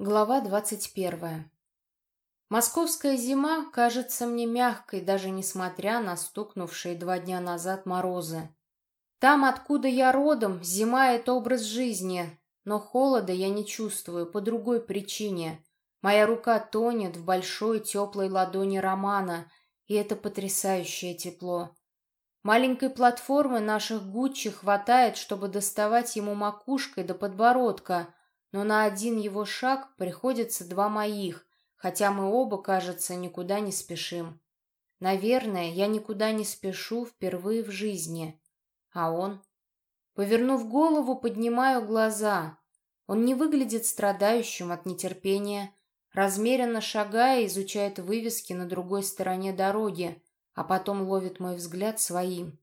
Глава двадцать первая. Московская зима кажется мне мягкой, даже несмотря на стукнувшие два дня назад морозы. Там, откуда я родом, зима — это образ жизни, но холода я не чувствую по другой причине. Моя рука тонет в большой теплой ладони Романа, и это потрясающее тепло. Маленькой платформы наших Гуччи хватает, чтобы доставать ему макушкой до подбородка — но на один его шаг приходится два моих, хотя мы оба, кажется, никуда не спешим. Наверное, я никуда не спешу впервые в жизни. А он? Повернув голову, поднимаю глаза. Он не выглядит страдающим от нетерпения. Размеренно шагая, изучает вывески на другой стороне дороги, а потом ловит мой взгляд своим.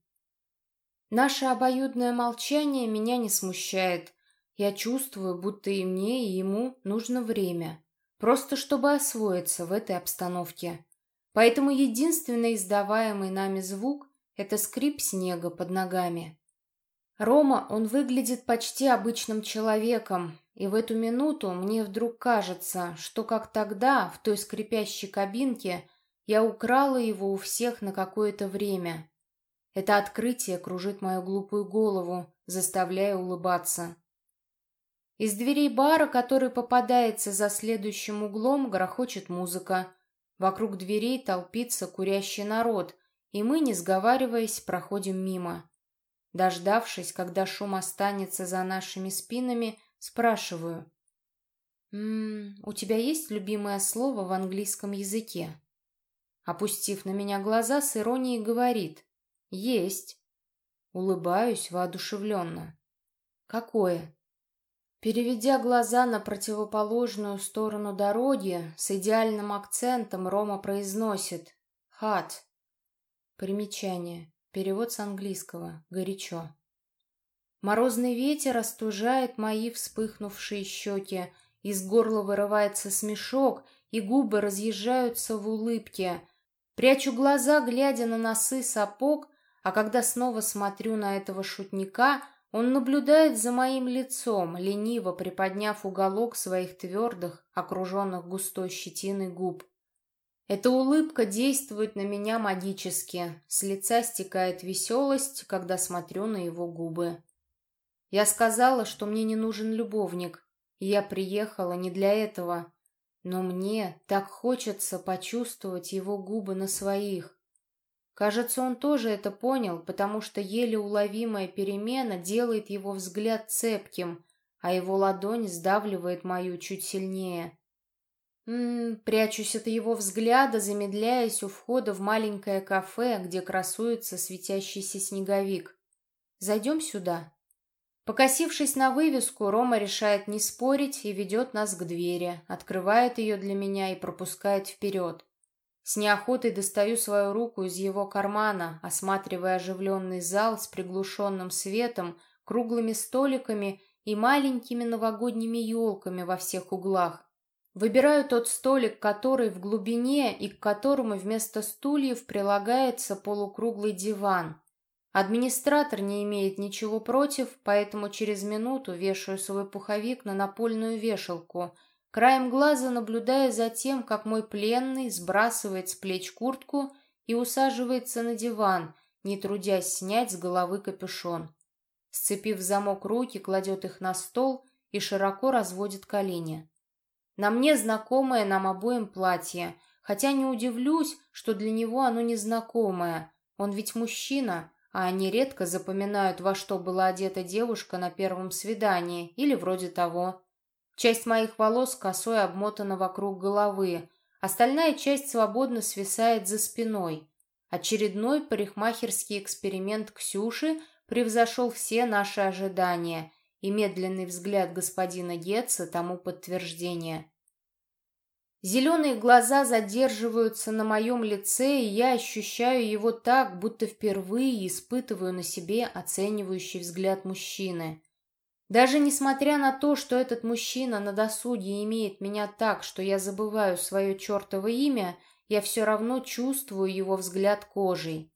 Наше обоюдное молчание меня не смущает — я чувствую, будто и мне, и ему нужно время, просто чтобы освоиться в этой обстановке. Поэтому единственный издаваемый нами звук — это скрип снега под ногами. Рома, он выглядит почти обычным человеком, и в эту минуту мне вдруг кажется, что как тогда, в той скрипящей кабинке, я украла его у всех на какое-то время. Это открытие кружит мою глупую голову, заставляя улыбаться. Из дверей бара, который попадается за следующим углом, грохочет музыка. Вокруг дверей толпится курящий народ, и мы, не сговариваясь, проходим мимо. Дождавшись, когда шум останется за нашими спинами, спрашиваю. «М -м, «У тебя есть любимое слово в английском языке?» Опустив на меня глаза, с иронией говорит. «Есть». Улыбаюсь воодушевленно. «Какое?» Переведя глаза на противоположную сторону дороги, с идеальным акцентом Рома произносит «хат». Примечание. Перевод с английского. Горячо. Морозный ветер остужает мои вспыхнувшие щеки, из горла вырывается смешок, и губы разъезжаются в улыбке. Прячу глаза, глядя на носы сапог, а когда снова смотрю на этого шутника — он наблюдает за моим лицом, лениво приподняв уголок своих твердых, окруженных густой щетиной губ. Эта улыбка действует на меня магически, с лица стекает веселость, когда смотрю на его губы. Я сказала, что мне не нужен любовник, и я приехала не для этого, но мне так хочется почувствовать его губы на своих. Кажется, он тоже это понял, потому что еле уловимая перемена делает его взгляд цепким, а его ладонь сдавливает мою чуть сильнее. М -м, прячусь от его взгляда, замедляясь у входа в маленькое кафе, где красуется светящийся снеговик. Зайдем сюда. Покосившись на вывеску, Рома решает не спорить и ведет нас к двери, открывает ее для меня и пропускает вперед. С неохотой достаю свою руку из его кармана, осматривая оживленный зал с приглушенным светом, круглыми столиками и маленькими новогодними елками во всех углах. Выбираю тот столик, который в глубине и к которому вместо стульев прилагается полукруглый диван. Администратор не имеет ничего против, поэтому через минуту вешаю свой пуховик на напольную вешалку – краем глаза наблюдая за тем, как мой пленный сбрасывает с плеч куртку и усаживается на диван, не трудясь снять с головы капюшон. Сцепив замок руки, кладет их на стол и широко разводит колени. На мне знакомое нам обоим платье, хотя не удивлюсь, что для него оно незнакомое. Он ведь мужчина, а они редко запоминают, во что была одета девушка на первом свидании или вроде того. Часть моих волос косой обмотана вокруг головы, остальная часть свободно свисает за спиной. Очередной парикмахерский эксперимент Ксюши превзошел все наши ожидания, и медленный взгляд господина Гетца тому подтверждение. Зеленые глаза задерживаются на моем лице, и я ощущаю его так, будто впервые испытываю на себе оценивающий взгляд мужчины. Даже несмотря на то, что этот мужчина на досуге имеет меня так, что я забываю свое чертово имя, я все равно чувствую его взгляд кожей.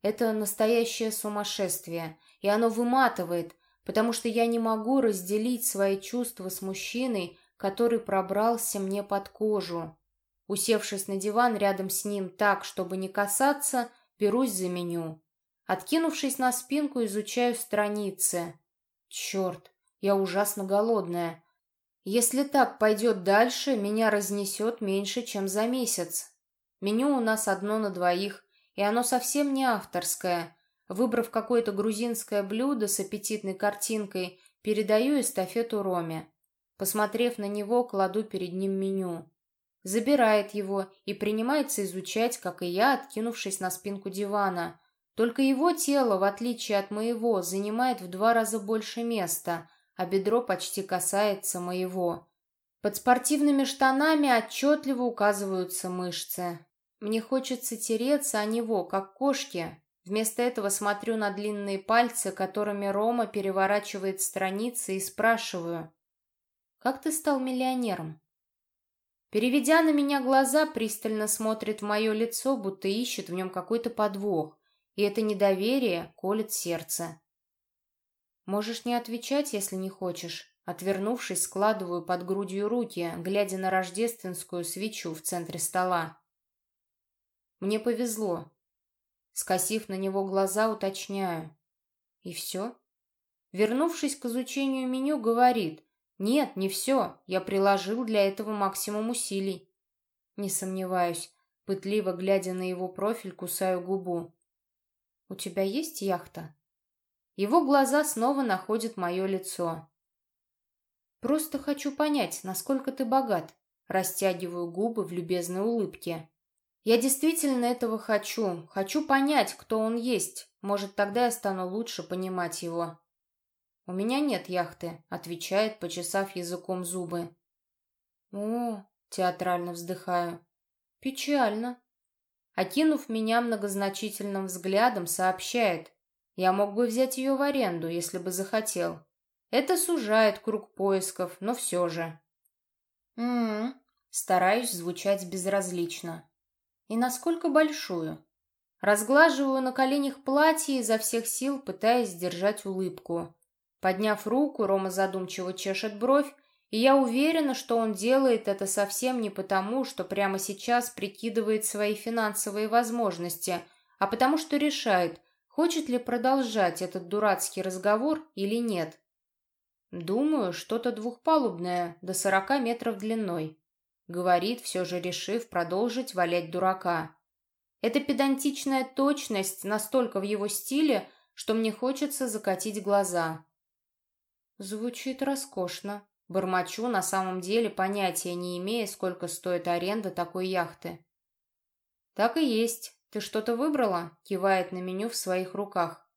Это настоящее сумасшествие, и оно выматывает, потому что я не могу разделить свои чувства с мужчиной, который пробрался мне под кожу. Усевшись на диван рядом с ним так, чтобы не касаться, берусь за меню. Откинувшись на спинку, изучаю страницы. Черт, я ужасно голодная. Если так пойдет дальше, меня разнесет меньше, чем за месяц. Меню у нас одно на двоих, и оно совсем не авторское. Выбрав какое-то грузинское блюдо с аппетитной картинкой, передаю эстафету Роме. Посмотрев на него, кладу перед ним меню. Забирает его и принимается изучать, как и я, откинувшись на спинку дивана. Только его тело, в отличие от моего, занимает в два раза больше места, а бедро почти касается моего. Под спортивными штанами отчетливо указываются мышцы. Мне хочется тереться о него, как кошки. Вместо этого смотрю на длинные пальцы, которыми Рома переворачивает страницы, и спрашиваю. «Как ты стал миллионером?» Переведя на меня глаза, пристально смотрит в мое лицо, будто ищет в нем какой-то подвох, и это недоверие колет сердце. Можешь не отвечать, если не хочешь. Отвернувшись, складываю под грудью руки, глядя на рождественскую свечу в центре стола. Мне повезло. Скосив на него глаза, уточняю. И все? Вернувшись к изучению меню, говорит. Нет, не все. Я приложил для этого максимум усилий. Не сомневаюсь. Пытливо глядя на его профиль, кусаю губу. «У тебя есть яхта?» Его глаза снова находят мое лицо. «Просто хочу понять, насколько ты богат». Растягиваю губы в любезной улыбке. «Я действительно этого хочу. Хочу понять, кто он есть. Может, тогда я стану лучше понимать его». «У меня нет яхты», — отвечает, почесав языком зубы. «О!» — театрально вздыхаю. «Печально». Окинув меня многозначительным взглядом, сообщает. Я мог бы взять ее в аренду, если бы захотел. Это сужает круг поисков, но все же. М-м, стараюсь звучать безразлично. И насколько большую? Разглаживаю на коленях платье изо всех сил, пытаясь сдержать улыбку. Подняв руку, Рома задумчиво чешет бровь, и я уверена, что он делает это совсем не потому, что прямо сейчас прикидывает свои финансовые возможности, а потому что решает, хочет ли продолжать этот дурацкий разговор или нет. Думаю, что-то двухпалубное, до сорока метров длиной. Говорит, все же решив продолжить валять дурака. Эта педантичная точность настолько в его стиле, что мне хочется закатить глаза. Звучит роскошно. Бормочу, на самом деле понятия не имея, сколько стоит аренда такой яхты. Так и есть. Ты что-то выбрала? Кивает на меню в своих руках.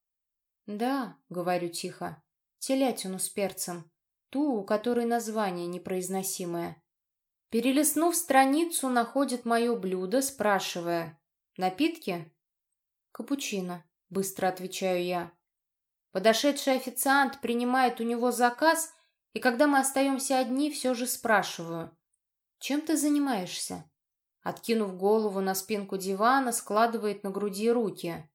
Да, говорю тихо. Телятину с перцем. Ту, у которой название непроизносимое. Перелистнув страницу, находит мое блюдо, спрашивая. «Напитки?» «Капучино», — быстро отвечаю я. Подошедший официант принимает у него заказ, и когда мы остаемся одни, все же спрашиваю. «Чем ты занимаешься?» Откинув голову на спинку дивана, складывает на груди руки.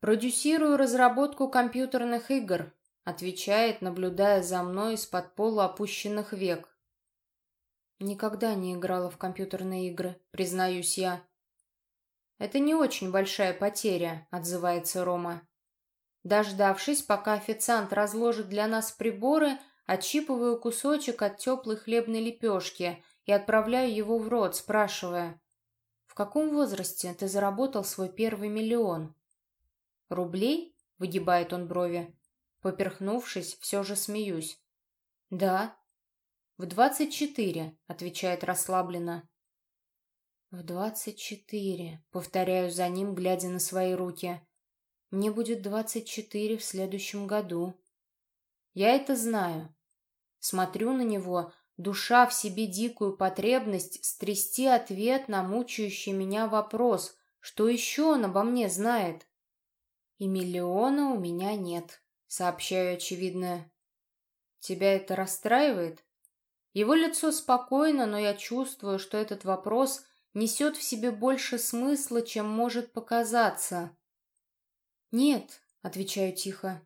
«Продюсирую разработку компьютерных игр», отвечает, наблюдая за мной из-под пола опущенных век. Никогда не играла в компьютерные игры, признаюсь я. Это не очень большая потеря, отзывается Рома. Дождавшись, пока официант разложит для нас приборы, отщипываю кусочек от теплой хлебной лепешки и отправляю его в рот, спрашивая, «В каком возрасте ты заработал свой первый миллион?» «Рублей?» — выгибает он брови. Поперхнувшись, все же смеюсь. «Да». «В двадцать четыре», — отвечает расслабленно. «В двадцать четыре», — повторяю за ним, глядя на свои руки. Мне будет двадцать четыре в следующем году. Я это знаю. Смотрю на него, душа в себе дикую потребность стрясти ответ на мучающий меня вопрос, что еще он обо мне знает. И миллиона у меня нет, сообщаю очевидное. Тебя это расстраивает? Его лицо спокойно, но я чувствую, что этот вопрос несет в себе больше смысла, чем может показаться. «Нет», — отвечаю тихо.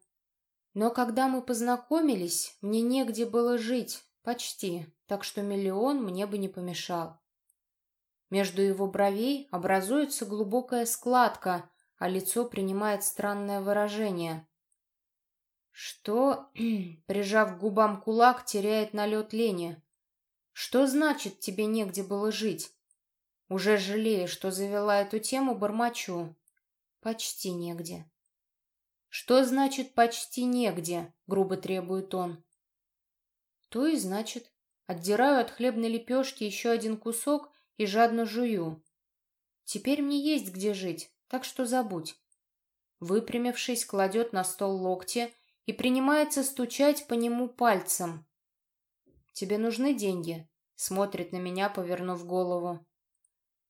«Но когда мы познакомились, мне негде было жить, почти, так что миллион мне бы не помешал. Между его бровей образуется глубокая складка, а лицо принимает странное выражение. Что, прижав к губам кулак, теряет налет лени? Что значит тебе негде было жить? Уже жалею, что завела эту тему, бормочу. Почти негде. Что значит «почти негде»? Грубо требует он. То и значит. Отдираю от хлебной лепешки еще один кусок и жадно жую. Теперь мне есть где жить, так что забудь. Выпрямившись, кладет на стол локти и принимается стучать по нему пальцем. «Тебе нужны деньги?» — смотрит на меня, повернув голову.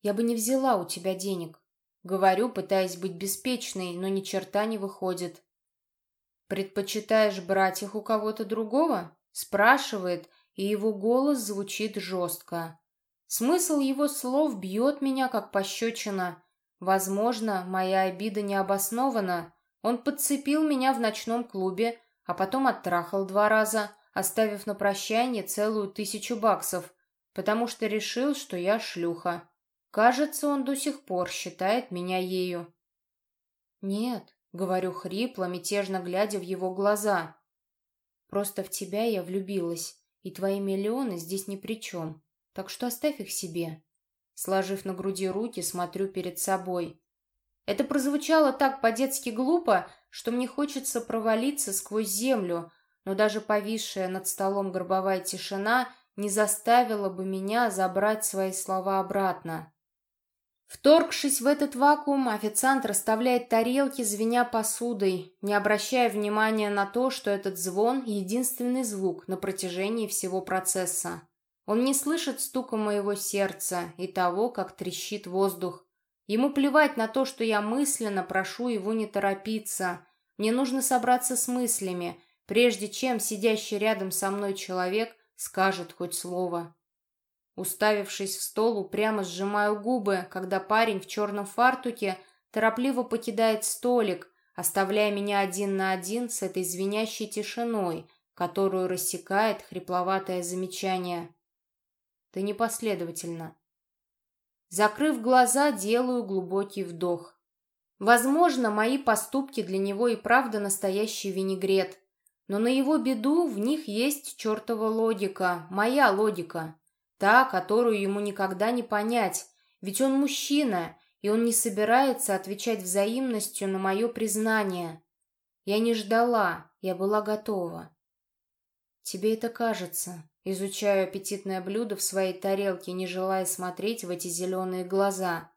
«Я бы не взяла у тебя денег», — говорю, пытаясь быть беспечной, но ни черта не выходит. «Предпочитаешь брать их у кого-то другого?» — спрашивает, и его голос звучит жестко. Смысл его слов бьет меня, как пощечина. Возможно, моя обида не обоснована. Он подцепил меня в ночном клубе, а потом оттрахал два раза, оставив на прощание целую тысячу баксов, потому что решил, что я шлюха. Кажется, он до сих пор считает меня ею. «Нет», — говорю хрипло, мятежно глядя в его глаза. «Просто в тебя я влюбилась, и твои миллионы здесь ни при чем так что оставь их себе. Сложив на груди руки, смотрю перед собой. Это прозвучало так по-детски глупо, что мне хочется провалиться сквозь землю, но даже повисшая над столом гробовая тишина не заставила бы меня забрать свои слова обратно. Вторгшись в этот вакуум, официант расставляет тарелки, звеня посудой, не обращая внимания на то, что этот звон — единственный звук на протяжении всего процесса. Он не слышит стука моего сердца и того, как трещит воздух. Ему плевать на то, что я мысленно прошу его не торопиться. Мне нужно собраться с мыслями, прежде чем сидящий рядом со мной человек скажет хоть слово. Уставившись в стол, упрямо сжимаю губы, когда парень в черном фартуке торопливо покидает столик, оставляя меня один на один с этой звенящей тишиной, которую рассекает хрипловатое замечание. Ты непоследовательна. Закрыв глаза, делаю глубокий вдох. Возможно, мои поступки для него и правда настоящий винегрет. Но на его беду в них есть чертова логика, моя логика. Та, которую ему никогда не понять. Ведь он мужчина, и он не собирается отвечать взаимностью на мое признание. Я не ждала, я была готова. Тебе это кажется, Изучаю аппетитное блюдо в своей тарелке, не желая смотреть в эти зеленые глаза.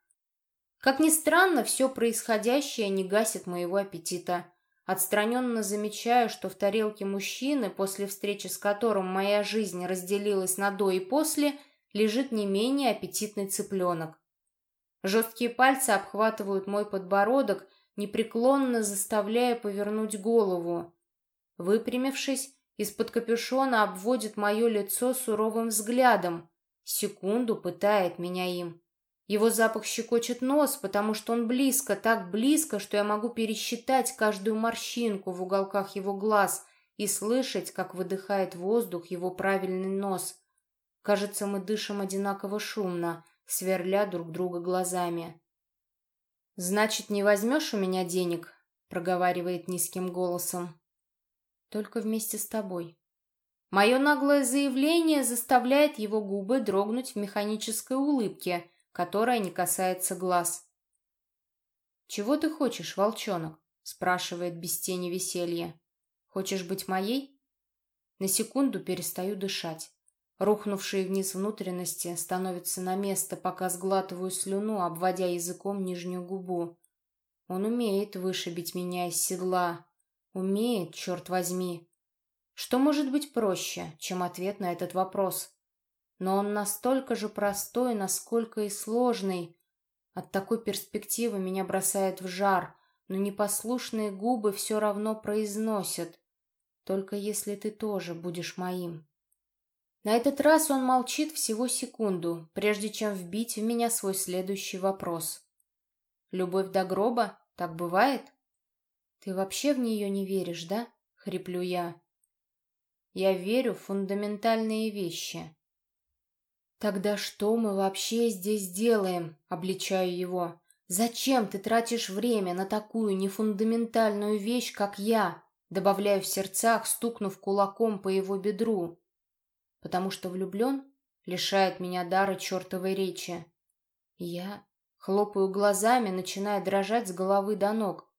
Как ни странно, все происходящее не гасит моего аппетита. Отстраненно замечаю, что в тарелке мужчины, после встречи с которым моя жизнь разделилась на до и после, лежит не менее аппетитный цыпленок. Жесткие пальцы обхватывают мой подбородок, непреклонно заставляя повернуть голову. Выпрямившись, из-под капюшона обводит мое лицо суровым взглядом. Секунду пытает меня им. Его запах щекочет нос, потому что он близко, так близко, что я могу пересчитать каждую морщинку в уголках его глаз и слышать, как выдыхает воздух его правильный нос. Кажется, мы дышим одинаково шумно, сверля друг друга глазами. «Значит, не возьмешь у меня денег?» — проговаривает низким голосом. Только вместе с тобой. Мое наглое заявление заставляет его губы дрогнуть в механической улыбке, которая не касается глаз. «Чего ты хочешь, волчонок?» — спрашивает без тени веселья. «Хочешь быть моей?» На секунду перестаю дышать. Рухнувшие вниз внутренности становятся на место, пока сглатываю слюну, обводя языком нижнюю губу. Он умеет вышибить меня из седла, Умеет, черт возьми. Что может быть проще, чем ответ на этот вопрос? Но он настолько же простой, насколько и сложный. От такой перспективы меня бросает в жар, но непослушные губы все равно произносят. Только если ты тоже будешь моим. На этот раз он молчит всего секунду, прежде чем вбить в меня свой следующий вопрос. «Любовь до гроба? Так бывает?» «Ты вообще в нее не веришь, да?» — хриплю я. «Я верю в фундаментальные вещи. «Тогда что мы вообще здесь делаем?» — обличаю его. «Зачем ты тратишь время на такую нефундаментальную вещь, как я?» Добавляю в сердцах, стукнув кулаком по его бедру. «Потому что влюблен?» — лишает меня дара чертовой речи. Я хлопаю глазами, начиная дрожать с головы до ног.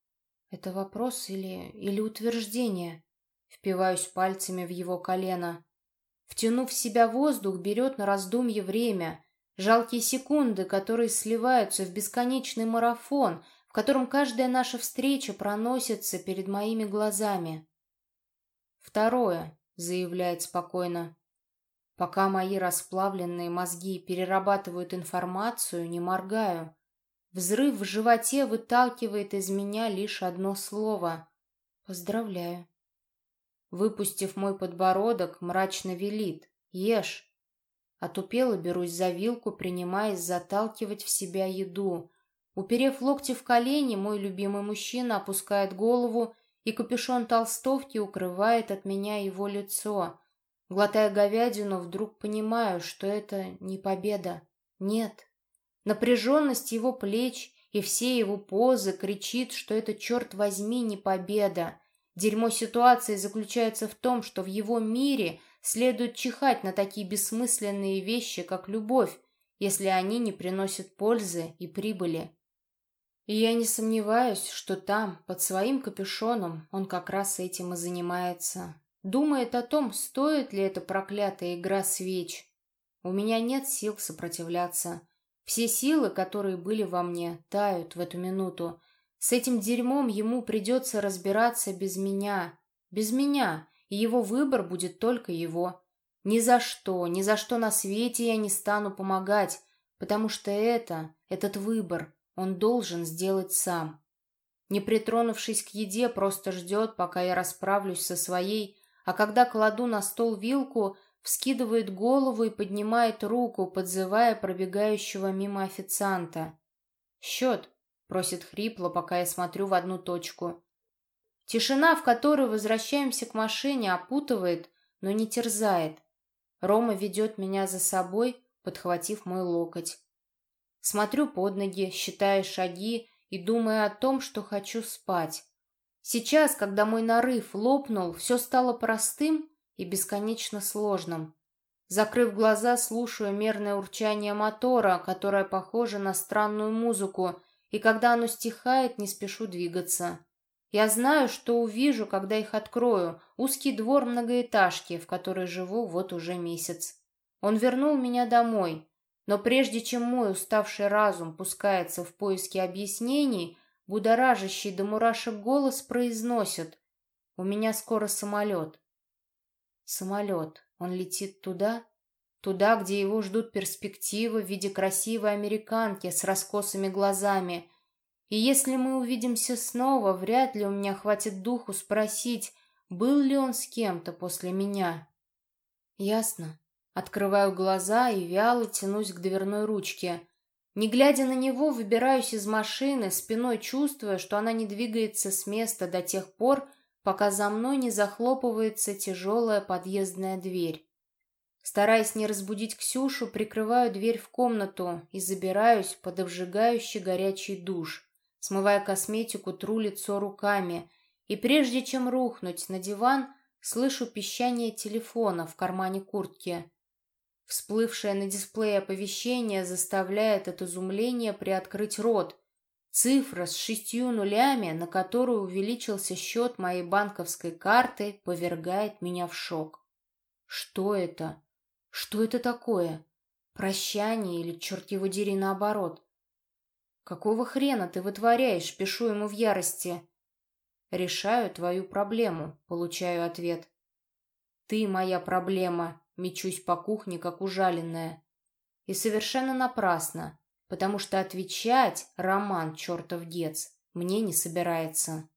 Это вопрос или... или утверждение? Впиваюсь пальцами в его колено. Втянув в себя воздух, берет на раздумье время. Жалкие секунды, которые сливаются в бесконечный марафон, в котором каждая наша встреча проносится перед моими глазами. «Второе», — заявляет спокойно. «Пока мои расплавленные мозги перерабатывают информацию, не моргаю. Взрыв в животе выталкивает из меня лишь одно слово. Поздравляю». Выпустив мой подбородок, мрачно велит. «Ешь!» Отупело берусь за вилку, принимаясь заталкивать в себя еду. Уперев локти в колени, мой любимый мужчина опускает голову, и капюшон толстовки укрывает от меня его лицо. Глотая говядину, вдруг понимаю, что это не победа. Нет. Напряженность его плеч и все его позы кричит, что это, черт возьми, не победа. Дерьмо ситуации заключается в том, что в его мире следует чихать на такие бессмысленные вещи, как любовь, если они не приносят пользы и прибыли. И я не сомневаюсь, что там, под своим капюшоном, он как раз этим и занимается. Думает о том, стоит ли эта проклятая игра свеч. У меня нет сил сопротивляться. Все силы, которые были во мне, тают в эту минуту, с этим дерьмом ему придется разбираться без меня. Без меня, и его выбор будет только его. Ни за что, ни за что на свете я не стану помогать, потому что это, этот выбор, он должен сделать сам. Не притронувшись к еде, просто ждет, пока я расправлюсь со своей, а когда кладу на стол вилку, вскидывает голову и поднимает руку, подзывая пробегающего мимо официанта. «Счет!» Просит хрипло, пока я смотрю в одну точку. Тишина, в которой возвращаемся к машине, опутывает, но не терзает. Рома ведет меня за собой, подхватив мой локоть. Смотрю под ноги, считая шаги и думая о том, что хочу спать. Сейчас, когда мой нарыв лопнул, все стало простым и бесконечно сложным. Закрыв глаза, слушаю мерное урчание мотора, которое похоже на странную музыку, и когда оно стихает, не спешу двигаться. Я знаю, что увижу, когда их открою, узкий двор многоэтажки, в которой живу вот уже месяц. Он вернул меня домой, но прежде чем мой уставший разум пускается в поиски объяснений, будоражащий до мурашек голос произносит «У меня скоро самолет». Самолет. Он летит туда, Туда, где его ждут перспективы в виде красивой американки с раскосыми глазами. И если мы увидимся снова, вряд ли у меня хватит духу спросить, был ли он с кем-то после меня. Ясно. Открываю глаза и вяло тянусь к дверной ручке. Не глядя на него, выбираюсь из машины, спиной чувствуя, что она не двигается с места до тех пор, пока за мной не захлопывается тяжелая подъездная дверь. Стараясь не разбудить Ксюшу, прикрываю дверь в комнату и забираюсь под обжигающий горячий душ. Смывая косметику, тру лицо руками. И прежде чем рухнуть на диван, слышу пищание телефона в кармане куртки. Всплывшее на дисплее оповещение заставляет от изумления приоткрыть рот. Цифра с шестью нулями, на которую увеличился счет моей банковской карты, повергает меня в шок. Что это? Что это такое? Прощание или, черт его дери, наоборот? Какого хрена ты вытворяешь, пишу ему в ярости. Решаю твою проблему, получаю ответ. Ты моя проблема, мечусь по кухне, как ужаленная. И совершенно напрасно, потому что отвечать Роман чертов гец мне не собирается.